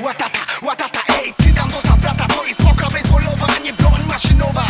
Łatata, łatata, ej, ty tam do zabrata To jest mokra bezbolowa, nie broń maszynowa.